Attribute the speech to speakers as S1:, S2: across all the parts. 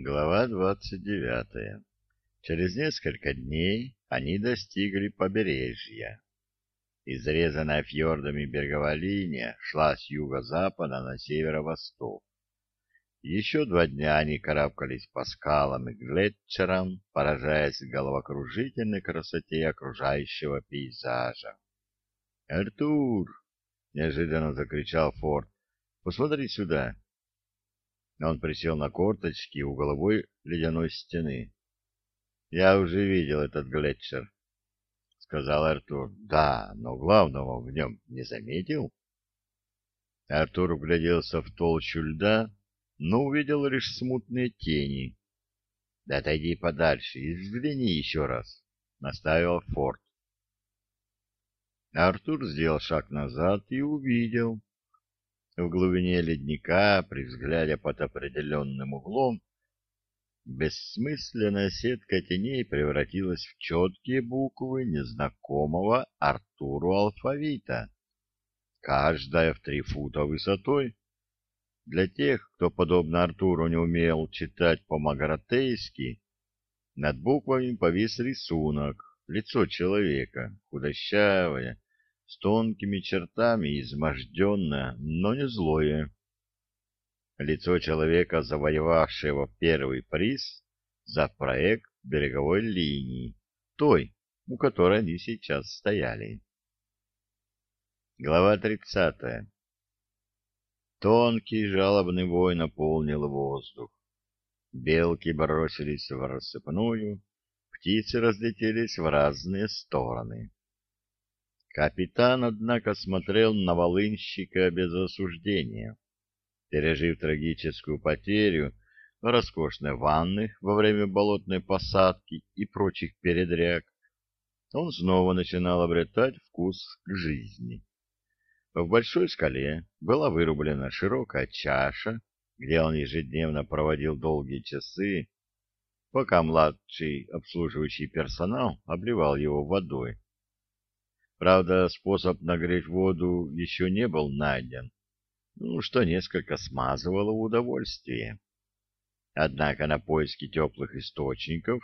S1: Глава двадцать девятая. Через несколько дней они достигли побережья. Изрезанная фьордами береговая линия шла с юго-запада на северо-восток. Еще два дня они карабкались по скалам и глетчерам, поражаясь головокружительной красоте окружающего пейзажа. «Артур!» — неожиданно закричал Форд. «Посмотри сюда!» Он присел на корточки у головой ледяной стены. — Я уже видел этот глетчер, — сказал Артур. — Да, но главного в нем не заметил. Артур угляделся в толщу льда, но увидел лишь смутные тени. — Да отойди подальше и взгляни еще раз, — наставил Форд. Артур сделал шаг назад и увидел, в глубине ледника, при взгляде под определенным углом, бессмысленная сетка теней превратилась в четкие буквы незнакомого Артуру алфавита, каждая в три фута высотой. Для тех, кто, подобно Артуру, не умел читать по-магратейски, над буквами повис рисунок, лицо человека, худощавое, с тонкими чертами, изможденное, но не злое. Лицо человека, завоевавшего первый приз за проект береговой линии, той, у которой они сейчас стояли. Глава тридцатая. Тонкий жалобный вой наполнил воздух. Белки бросились в рассыпную, птицы разлетелись в разные стороны. Капитан, однако, смотрел на волынщика без осуждения. Пережив трагическую потерю роскошной ванны во время болотной посадки и прочих передряг, он снова начинал обретать вкус к жизни. В большой скале была вырублена широкая чаша, где он ежедневно проводил долгие часы, пока младший обслуживающий персонал обливал его водой. Правда, способ нагреть воду еще не был найден, ну, что несколько смазывало удовольствие. Однако на поиски теплых источников,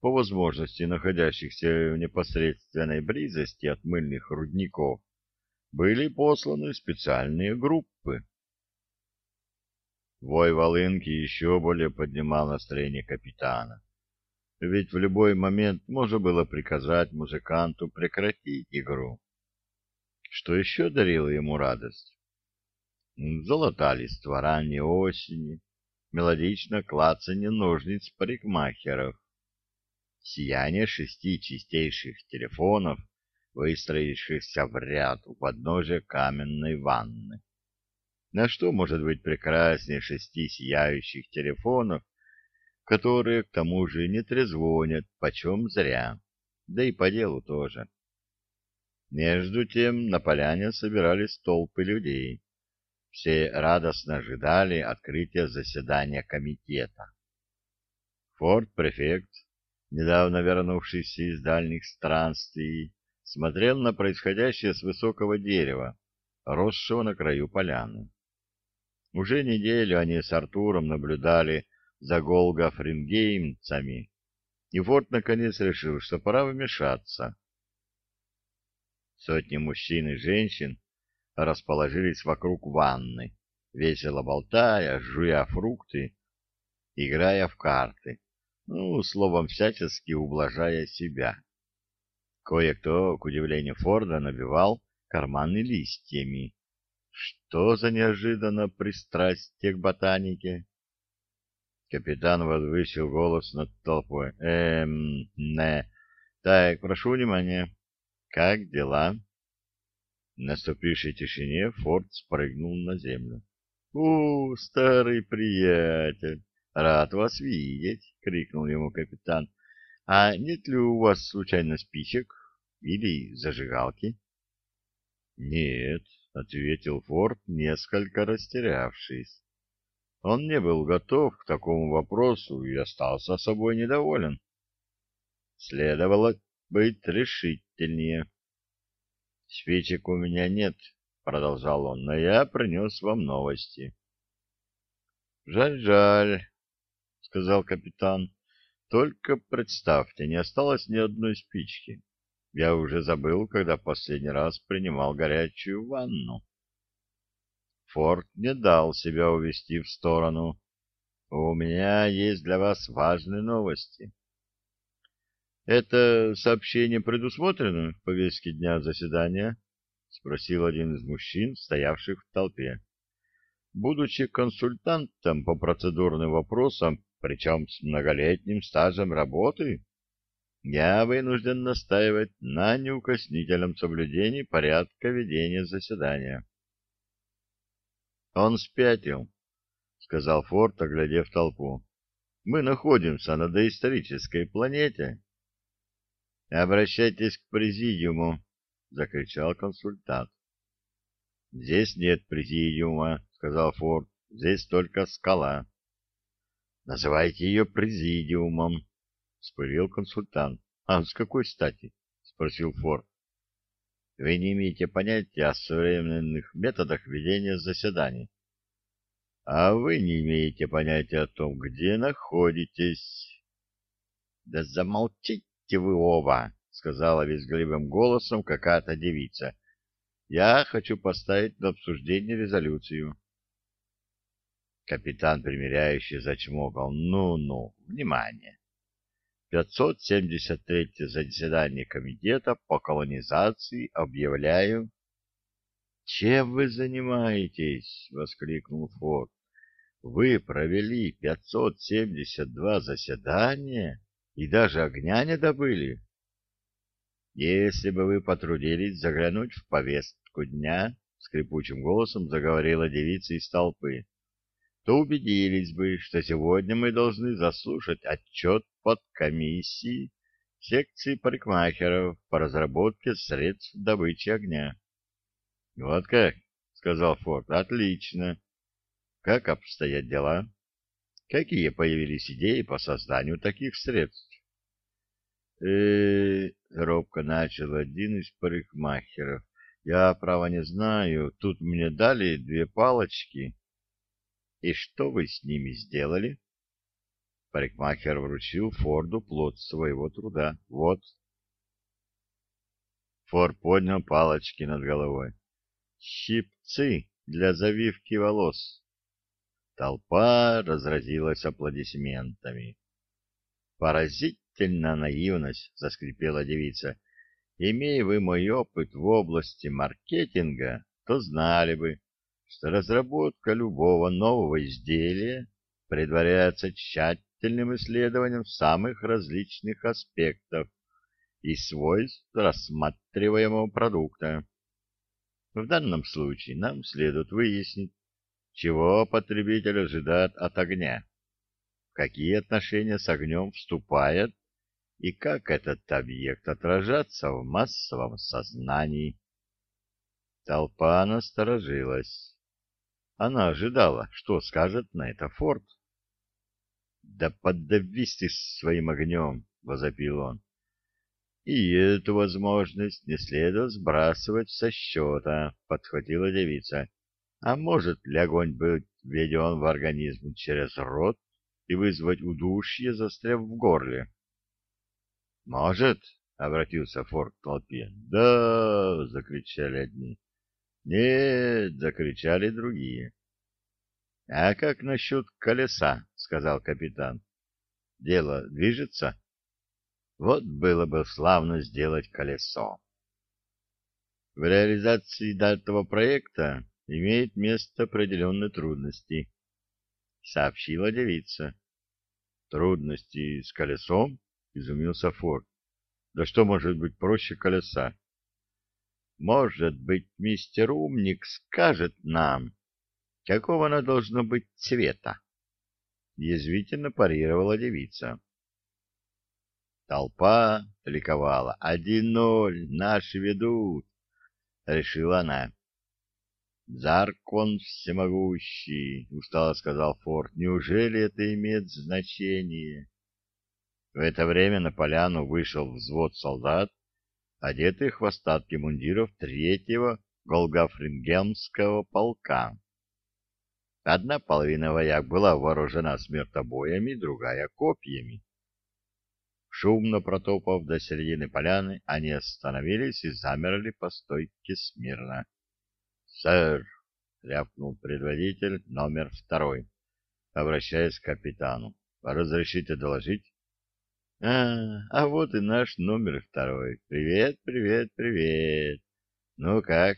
S1: по возможности находящихся в непосредственной близости от мыльных рудников, были посланы специальные группы. Вой волынки еще более поднимал настроение капитана ведь в любой момент можно было приказать музыканту прекратить игру. Что еще дарило ему радость? Золота листва ранней осени, мелодично клацанье ножниц парикмахеров, сияние шести чистейших телефонов, выстроившихся в ряд у подножия каменной ванны. На что может быть прекраснее шести сияющих телефонов, которые, к тому же, не трезвонят, почем зря, да и по делу тоже. Между тем на поляне собирались толпы людей. Все радостно ожидали открытия заседания комитета. Форт-префект, недавно вернувшийся из дальних странствий, смотрел на происходящее с высокого дерева, росшего на краю поляны. Уже неделю они с Артуром наблюдали за голгофрингеймцами, и Форд наконец решил, что пора вмешаться. Сотни мужчин и женщин расположились вокруг ванны, весело болтая, жуя фрукты, играя в карты, ну, словом, всячески ублажая себя. Кое-кто, к удивлению Форда, набивал карманы листьями. Что за неожиданно пристрастие к ботанике? Капитан возвысил голос над толпой. Эм, не. Так, прошу внимания. Как дела? В наступившей тишине Форд спрыгнул на землю. «У, старый приятель, рад вас видеть!» — крикнул ему капитан. «А нет ли у вас случайно спичек или зажигалки?» «Нет», — ответил Форд, несколько растерявшись. Он не был готов к такому вопросу и остался собой недоволен. Следовало быть решительнее. «Свечек у меня нет», — продолжал он, — «но я принес вам новости». «Жаль-жаль», — сказал капитан. Только представьте, не осталось ни одной спички. Я уже забыл, когда последний раз принимал горячую ванну. Форд не дал себя увести в сторону. У меня есть для вас важные новости. Это сообщение предусмотрено в повестке дня заседания? Спросил один из мужчин, стоявших в толпе. Будучи консультантом по процедурным вопросам, причем с многолетним стажем работы, я вынужден настаивать на неукоснительном соблюдении порядка ведения заседания. Он спятил, сказал Форд, оглядев толпу. Мы находимся на доисторической планете. Обращайтесь к президиуму, закричал консультант. Здесь нет президиума, сказал Форд. Здесь только скала. Называйте ее президиумом, вспылил консультант. А с какой стати? спросил Форд. Вы не имеете понятия о современных методах ведения заседаний. А вы не имеете понятия о том, где находитесь. Да замолчите вы оба, сказала визгливым голосом какая-то девица. Я хочу поставить на обсуждение резолюцию. Капитан, примиряющий, зачмокал. Ну-ну, внимание. 573 заседание комитета по колонизации объявляю. Чем вы занимаетесь? воскликнул Форд. Вы провели 572 заседания и даже огня не добыли. Если бы вы потрудились заглянуть в повестку дня, скрипучим голосом заговорила девица из толпы, то убедились бы, что сегодня мы должны заслушать отчет под комиссии секции парикмахеров по разработке средств добычи огня. — Вот как, — сказал Форд, — отлично. Как обстоят дела? Какие появились идеи по созданию таких средств? э робко начал один из парикмахеров. Я, право, не знаю. Тут мне дали две палочки. И что вы с ними сделали? Парикмахер вручил Форду плод своего труда. Вот. Форд поднял палочки над головой. Щипцы для завивки волос. Толпа разразилась аплодисментами. Поразительна наивность, заскрипела девица. Имея вы мой опыт в области маркетинга, то знали бы, что разработка любого нового изделия предваряется тщательным исследованием самых различных аспектов и свойств рассматриваемого продукта. В данном случае нам следует выяснить, чего потребитель ожидает от огня, какие отношения с огнем вступает и как этот объект отражается в массовом сознании. Толпа насторожилась. Она ожидала, что скажет на это Форд. «Да поддавись ты своим огнем!» — возопил он. «И эту возможность не следует сбрасывать со счета», — подхватила девица. «А может ли огонь быть введен в организм через рот и вызвать удушье, застряв в горле?» «Может?» — обратился Форд к толпе. «Да!» — закричали одни. «Нет!» — закричали другие. «А как насчет колеса?» — сказал капитан. «Дело движется?» «Вот было бы славно сделать колесо». В реализации данного проекта имеет место определенные трудности, — сообщила девица. — Трудности с колесом? — изумился Форд. — Да что может быть проще колеса? Может быть, мистер Умник скажет нам, какого оно должно быть цвета? Язвительно парировала девица. Толпа ликовала. «Один ноль, наши ведут!» — решила она. «Заркон всемогущий!» — устало сказал Форд. «Неужели это имеет значение?» В это время на поляну вышел взвод солдат одетых в остатки мундиров третьего Голгафрингемского полка. Одна половина вояк была вооружена смертобоями, другая — копьями. Шумно протопав до середины поляны, они остановились и замерли по стойке смирно. — Сэр! — рявкнул предводитель номер второй, обращаясь к капитану. — Разрешите доложить? — А, а вот и наш номер второй. Привет, привет, привет. Ну как?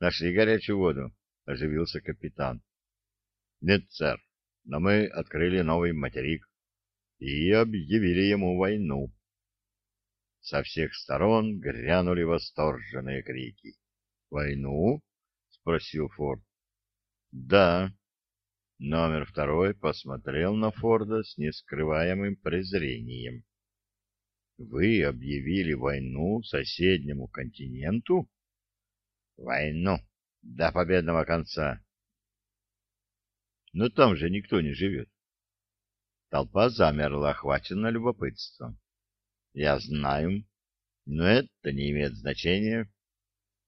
S1: Нашли горячую воду? — оживился капитан. — Нет, сэр, но мы открыли новый материк и объявили ему войну. Со всех сторон грянули восторженные крики. «Войну?» — спросил Форд. «Да». Номер второй посмотрел на Форда с нескрываемым презрением. «Вы объявили войну соседнему континенту?» «Войну до победного конца». «Но там же никто не живет». Толпа замерла, охвачена любопытством. Я знаю, но это не имеет значения.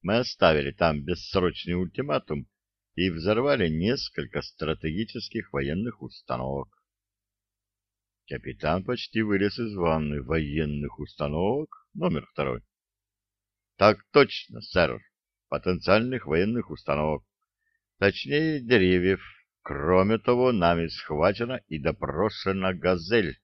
S1: Мы оставили там бессрочный ультиматум и взорвали несколько стратегических военных установок. Капитан почти вылез из ванны военных установок номер второй. Так точно, сэр, потенциальных военных установок. Точнее, деревьев, Кроме того, нами схвачена и допрошена «Газель».